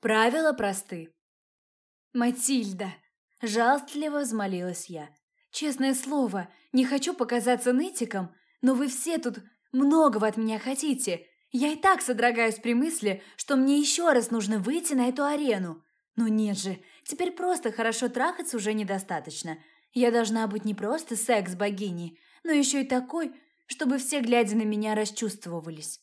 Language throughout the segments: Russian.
Правила просты. Матильда, жалостливо взмолилась я. Честное слово, не хочу показаться нытиком, но вы все тут многого от меня хотите. Я и так содрогаюсь при мысли, что мне еще раз нужно выйти на эту арену. Но нет же, теперь просто хорошо трахаться уже недостаточно. Я должна быть не просто секс-богиней, но еще и такой, чтобы все, глядя на меня, расчувствовались.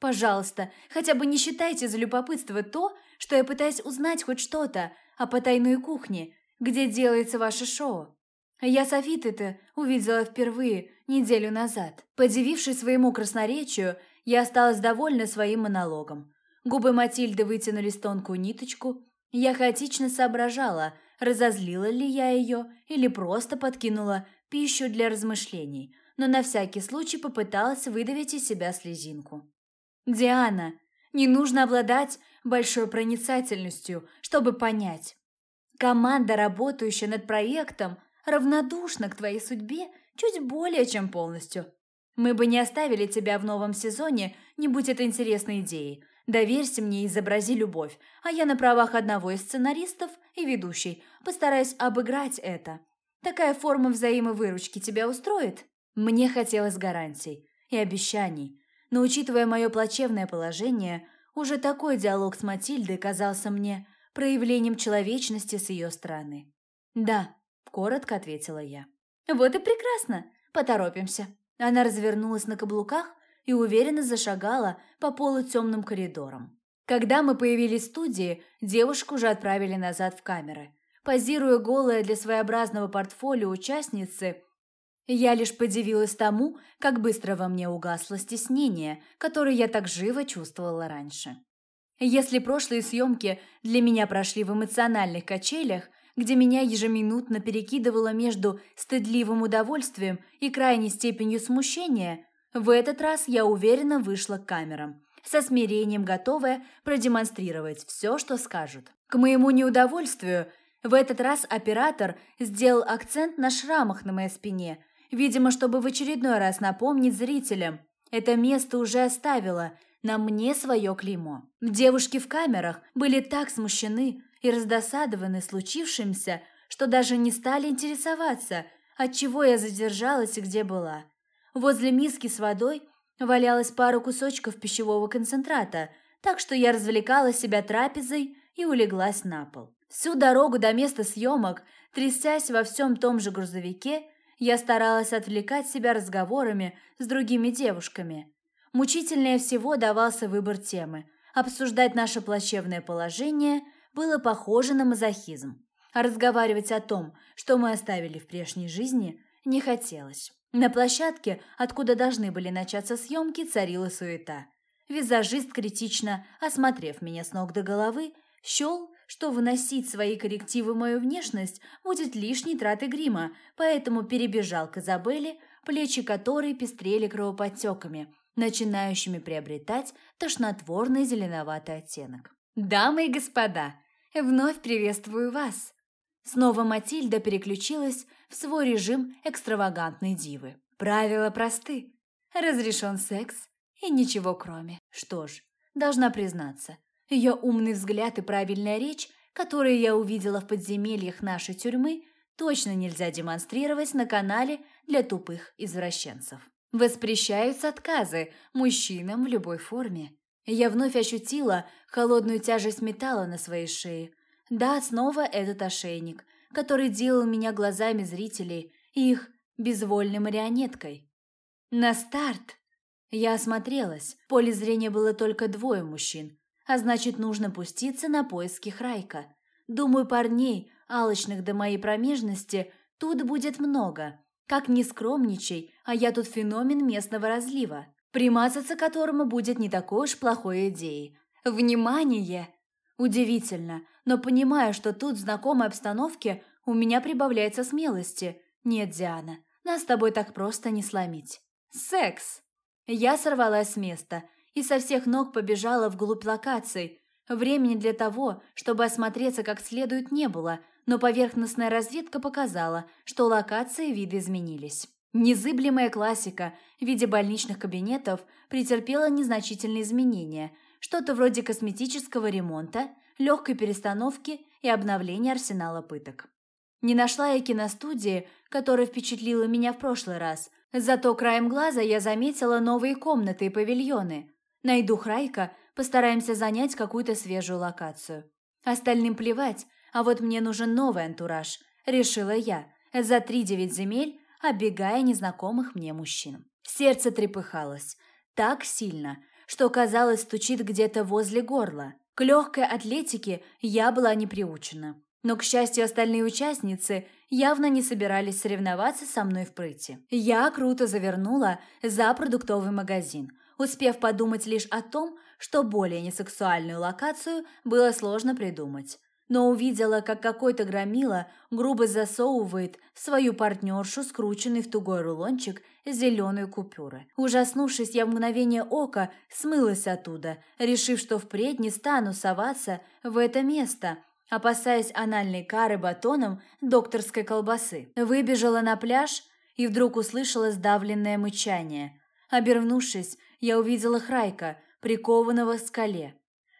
Пожалуйста, хотя бы не считайте за любопытство то, что я пытаюсь узнать хоть что-то о потайной кухне, где делается ваше шоу. Я Софиты-то увидела впервые неделю назад. Подивившись своему красноречию, я осталась довольна своим монологом. Губы Матильды вытянулись тонкую ниточку. Я хаотично соображала, разозлила ли я ее или просто подкинула пищу для размышлений, но на всякий случай попыталась выдавить из себя слезинку. «Диана, не нужно обладать большой проницательностью, чтобы понять. Команда, работающая над проектом, равнодушна к твоей судьбе чуть более чем полностью. Мы бы не оставили тебя в новом сезоне, не будь это интересной идеей. Доверься мне и изобрази любовь, а я на правах одного из сценаристов и ведущей постараюсь обыграть это. Такая форма взаимовыручки тебя устроит? Мне хотелось гарантий и обещаний, но учитывая мое плачевное положение, уже такой диалог с Матильдой казался мне проявлением человечности с ее стороны. «Да», – коротко ответила я. «Вот и прекрасно. Поторопимся». Она развернулась на каблуках и уверенно зашагала по полутемным коридорам. Когда мы появились в студии, девушку уже отправили назад в камеры. Позируя голая для своеобразного портфолио участницы, я лишь подивилась тому, как быстро во мне угасло стеснение, которое я так живо чувствовала раньше. Если прошлые съемки для меня прошли в эмоциональных качелях, где меня ежеминутно перекидывало между стыдливым удовольствием и крайней степенью смущения, в этот раз я уверенно вышла к камерам, со смирением готовая продемонстрировать все, что скажут. К моему неудовольствию, в этот раз оператор сделал акцент на шрамах на моей спине – Видимо, чтобы в очередной раз напомнить зрителям, это место уже оставило на мне свое клеймо. Девушки в камерах были так смущены и раздосадованы случившимся, что даже не стали интересоваться, от чего я задержалась и где была. Возле миски с водой валялась пара кусочков пищевого концентрата, так что я развлекала себя трапезой и улеглась на пол. Всю дорогу до места съемок, трясясь во всем том же грузовике, я старалась отвлекать себя разговорами с другими девушками. Мучительнее всего давался выбор темы. Обсуждать наше плачевное положение было похоже на мазохизм. А разговаривать о том, что мы оставили в прежней жизни, не хотелось. На площадке, откуда должны были начаться съемки, царила суета. Визажист, критично осмотрев меня с ног до головы, счел, что выносить свои коррективы в мою внешность будет лишней тратой грима, поэтому перебежал к Изабелле, плечи которой пестрели кровоподтеками, начинающими приобретать тошнотворный зеленоватый оттенок. «Дамы и господа, вновь приветствую вас!» Снова Матильда переключилась в свой режим экстравагантной дивы. Правила просты. Разрешен секс и ничего кроме. Что ж, должна признаться, ее умный взгляд и правильная речь, которые я увидела в подземельях нашей тюрьмы, точно нельзя демонстрировать на канале для тупых извращенцев. Воспрещаются отказы мужчинам в любой форме. Я вновь ощутила холодную тяжесть металла на своей шее. Да, снова этот ошейник, который делал меня глазами зрителей и их безвольной марионеткой. На старт! Я осмотрелась. В поле зрения было только двое мужчин, а значит, нужно пуститься на поиски Храйка. Думаю, парней, алочных до моей промежности, тут будет много. Как не скромничай, а я тут феномен местного разлива, примазаться которому будет не такой уж плохой идеей. Внимание! Удивительно, но понимаю, что тут в знакомой обстановке у меня прибавляется смелости. Нет, Диана, нас с тобой так просто не сломить. Секс! Я сорвалась с места – и со всех ног побежала вглубь локаций. Времени для того, чтобы осмотреться как следует, не было, но поверхностная разведка показала, что локации виды изменились. Незыблемая классика в виде больничных кабинетов претерпела незначительные изменения, что-то вроде косметического ремонта, легкой перестановки и обновления арсенала пыток. Не нашла я киностудии, которая впечатлила меня в прошлый раз, зато краем глаза я заметила новые комнаты и павильоны. Найду Храйка, постараемся занять какую-то свежую локацию. Остальным плевать, а вот мне нужен новый антураж, решила я, за три девять земель, оббегая незнакомых мне мужчин. Сердце трепыхалось так сильно, что, казалось, стучит где-то возле горла. К легкой атлетике я была не приучена. Но, к счастью, остальные участницы явно не собирались соревноваться со мной в прыти. Я круто завернула за продуктовый магазин, успев подумать лишь о том, что более несексуальную локацию было сложно придумать но увидела, как какой-то громила грубо засовывает свою партнершу скрученный в тугой рулончик зеленые купюры. Ужаснувшись, я в мгновение ока смылась оттуда, решив, что впредь не стану соваться в это место, опасаясь анальной кары батоном докторской колбасы. Выбежала на пляж и вдруг услышала сдавленное мычание. Обернувшись, я увидела Храйка, прикованного к скале.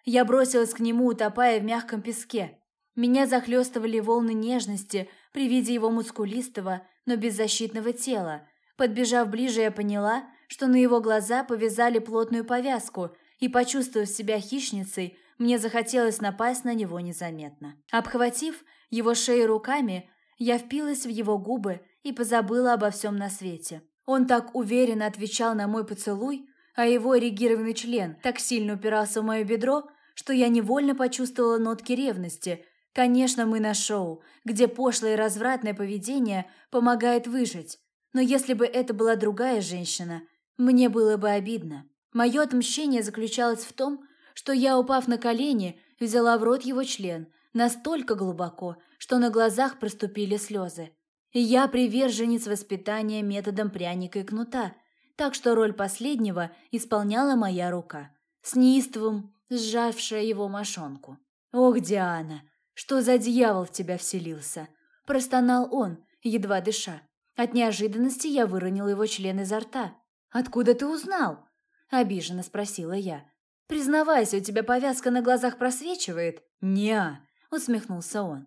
Я бросилась к нему, утопая в мягком песке. Меня захлестывали волны нежности при виде его мускулистого, но беззащитного тела. Подбежав ближе, я поняла, что на его глаза повязали плотную повязку, и, почувствовав себя хищницей, мне захотелось напасть на него незаметно. Обхватив его шею руками, я впилась в его губы и позабыла обо всем на свете. Он так уверенно отвечал на мой поцелуй, а его эрегированный член так сильно упирался в мое бедро, что я невольно почувствовала нотки ревности. Конечно, мы на шоу, где пошлое и развратное поведение помогает выжить. Но если бы это была другая женщина, мне было бы обидно. Мое отмщение заключалось в том, что я, упав на колени, взяла в рот его член настолько глубоко, что на глазах проступили слезы. Я приверженец воспитания методом пряника и кнута, так что роль последнего исполняла моя рука. С неистовым сжавшая его мошонку. «Ох, Диана, что за дьявол в тебя вселился?» Простонал он, едва дыша. От неожиданности я выронила его член изо рта. «Откуда ты узнал?» – обиженно спросила я. «Признавайся, у тебя повязка на глазах просвечивает?» «Не-а», усмехнулся он.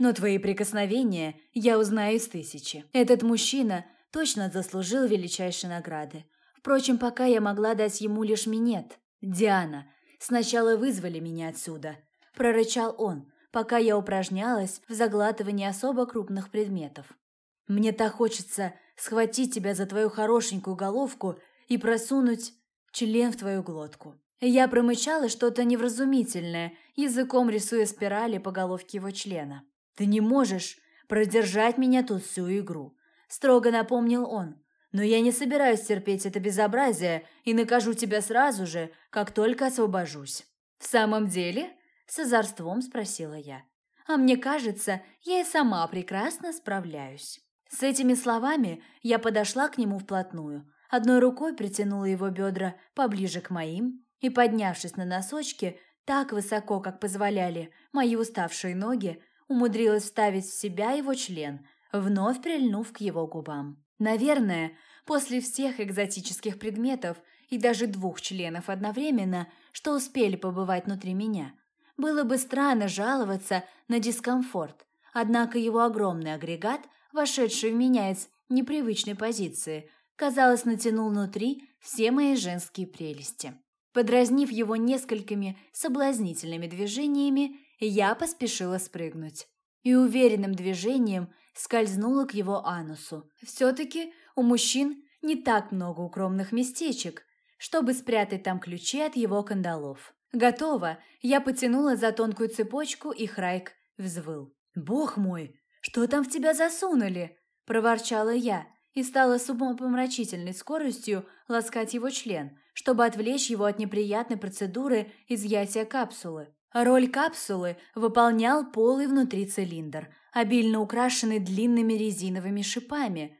«Но твои прикосновения я узнаю из тысячи. Этот мужчина точно заслужил величайшей награды. Впрочем, пока я могла дать ему лишь минет. Диана, Сначала вызвали меня отсюда», – прорычал он, пока я упражнялась в заглатывании особо крупных предметов. «Мне так хочется схватить тебя за твою хорошенькую головку и просунуть член в твою глотку». Я промычала что-то невразумительное, языком рисуя спирали по головке его члена. «Ты не можешь продержать меня тут всю игру», – строго напомнил он. Но я не собираюсь терпеть это безобразие и накажу тебя сразу же, как только освобожусь». «В самом деле?» – с озорством спросила я. «А мне кажется, я и сама прекрасно справляюсь». С этими словами я подошла к нему вплотную, одной рукой притянула его бедра поближе к моим и, поднявшись на носочки, так высоко, как позволяли мои уставшие ноги, умудрилась вставить в себя его член, вновь прильнув к его губам. Наверное, после всех экзотических предметов и даже двух членов одновременно, что успели побывать внутри меня, было бы странно жаловаться на дискомфорт. Однако его огромный агрегат, вошедший в меня из непривычной позиции, казалось, натянул внутри все мои женские прелести. Подразнив его несколькими соблазнительными движениями, я поспешила спрыгнуть и уверенным движением скользнула к его анусу. Все-таки у мужчин не так много укромных местечек, чтобы спрятать там ключи от его кандалов. Готово, я потянула за тонкую цепочку, и Храйк взвыл. «Бог мой, что там в тебя засунули?» – проворчала я и стала с умопомрачительной скоростью ласкать его член, чтобы отвлечь его от неприятной процедуры изъятия капсулы. Роль капсулы выполнял полый внутри цилиндр, обильно украшенный длинными резиновыми шипами.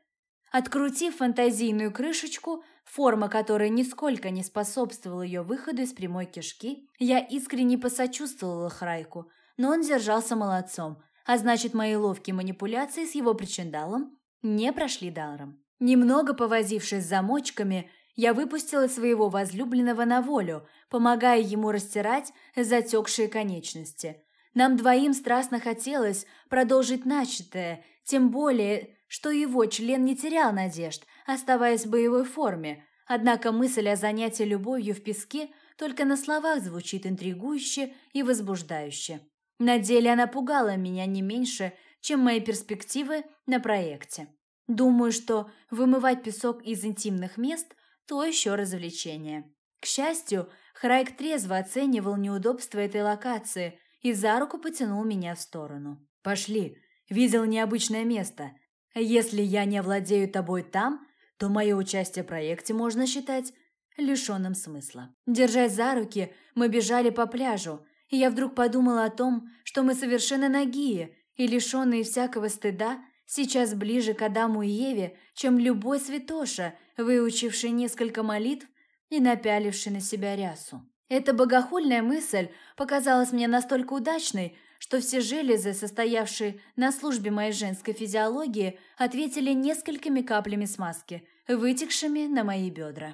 Открутив фантазийную крышечку, форма которой нисколько не способствовала ее выходу из прямой кишки, я искренне посочувствовала Храйку, но он держался молодцом, а значит, мои ловкие манипуляции с его причиндалом не прошли даром. Немного повозившись с замочками, я выпустила своего возлюбленного на волю, помогая ему растирать затекшие конечности. Нам двоим страстно хотелось продолжить начатое, тем более, что его член не терял надежд, оставаясь в боевой форме. Однако мысль о занятии любовью в песке только на словах звучит интригующе и возбуждающе. На деле она пугала меня не меньше, чем мои перспективы на проекте. Думаю, что вымывать песок из интимных мест – то еще развлечение. К счастью, Храйк трезво оценивал неудобства этой локации и за руку потянул меня в сторону. «Пошли, видел необычное место. Если я не овладею тобой там, то мое участие в проекте можно считать лишенным смысла». Держась за руки, мы бежали по пляжу, и я вдруг подумала о том, что мы совершенно нагие и лишенные всякого стыда сейчас ближе к Адаму и Еве, чем любой святоша, выучивший несколько молитв и напяливший на себя рясу. Эта богохульная мысль показалась мне настолько удачной, что все железы, состоявшие на службе моей женской физиологии, ответили несколькими каплями смазки, вытекшими на мои бедра.